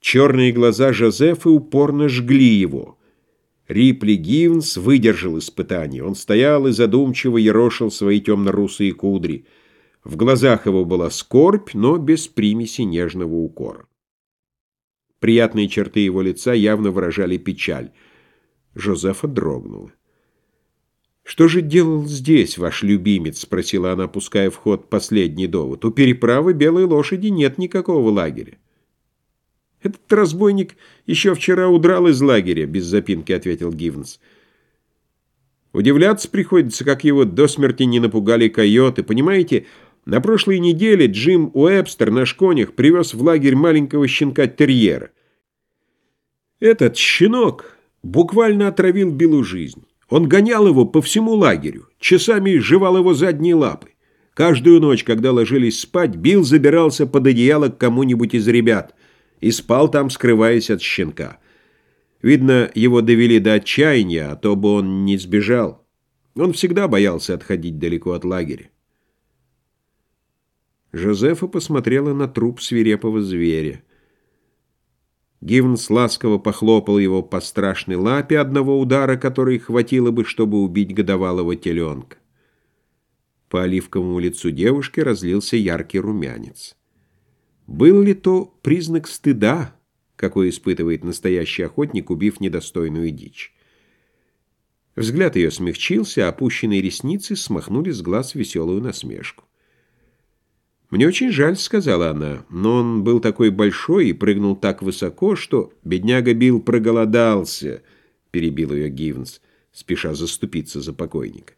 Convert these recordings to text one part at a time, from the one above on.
Черные глаза Жозефа упорно жгли его. Рипли Гивнс выдержал испытание. Он стоял и задумчиво ерошил свои темно-русые кудри. В глазах его была скорбь, но без примеси нежного укора. Приятные черты его лица явно выражали печаль. Жозефа дрогнула. «Что же делал здесь ваш любимец?» — спросила она, пуская в ход последний довод. «У переправы белой лошади нет никакого лагеря». «Этот разбойник еще вчера удрал из лагеря», — без запинки ответил Гивнс. «Удивляться приходится, как его до смерти не напугали койоты. Понимаете, на прошлой неделе Джим Уэбстер на шконях привез в лагерь маленького щенка-терьера. Этот щенок буквально отравил Биллу жизнь. Он гонял его по всему лагерю, часами жевал его задние лапы. Каждую ночь, когда ложились спать, Билл забирался под одеяло к кому-нибудь из ребят и спал там, скрываясь от щенка. Видно, его довели до отчаяния, а то бы он не сбежал. Он всегда боялся отходить далеко от лагеря. Жозефа посмотрела на труп свирепого зверя. Гивнс ласково похлопал его по страшной лапе одного удара, который хватило бы, чтобы убить годовалого теленка. По оливковому лицу девушки разлился яркий румянец. Был ли то признак стыда, какой испытывает настоящий охотник, убив недостойную дичь? Взгляд ее смягчился, а опущенные ресницы смахнули с глаз веселую насмешку. «Мне очень жаль», — сказала она, — «но он был такой большой и прыгнул так высоко, что бедняга Билл проголодался», — перебил ее Гивнс, спеша заступиться за покойника.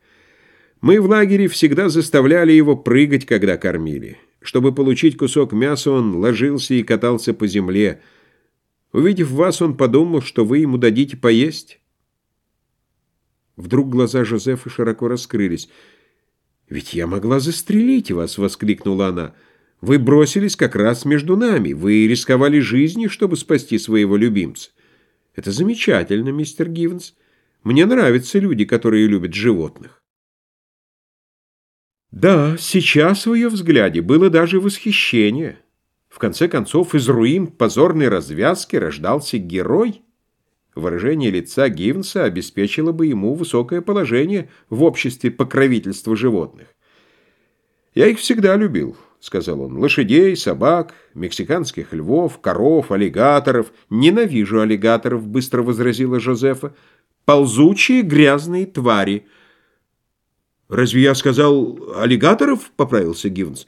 «Мы в лагере всегда заставляли его прыгать, когда кормили. Чтобы получить кусок мяса, он ложился и катался по земле. Увидев вас, он подумал, что вы ему дадите поесть». Вдруг глаза Жозефа широко раскрылись — «Ведь я могла застрелить вас!» — воскликнула она. «Вы бросились как раз между нами. Вы рисковали жизнью, чтобы спасти своего любимца. Это замечательно, мистер Гивенс. Мне нравятся люди, которые любят животных». Да, сейчас в ее взгляде было даже восхищение. В конце концов, из руин позорной развязки рождался герой — Выражение лица Гивнса обеспечило бы ему высокое положение в обществе покровительства животных. «Я их всегда любил», — сказал он, — «лошадей, собак, мексиканских львов, коров, аллигаторов. Ненавижу аллигаторов», — быстро возразила Жозефа. «Ползучие грязные твари». «Разве я сказал аллигаторов?» — поправился Гивнс.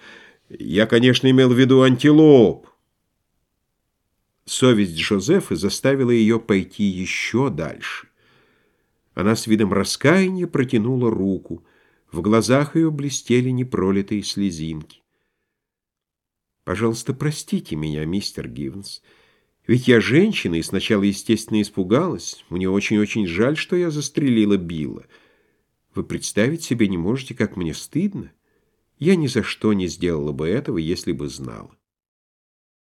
«Я, конечно, имел в виду антилоп». Совесть Жозефы заставила ее пойти еще дальше. Она с видом раскаяния протянула руку. В глазах ее блестели непролитые слезинки. «Пожалуйста, простите меня, мистер Гивнс. Ведь я женщина и сначала, естественно, испугалась. Мне очень-очень жаль, что я застрелила Билла. Вы представить себе не можете, как мне стыдно. Я ни за что не сделала бы этого, если бы знала».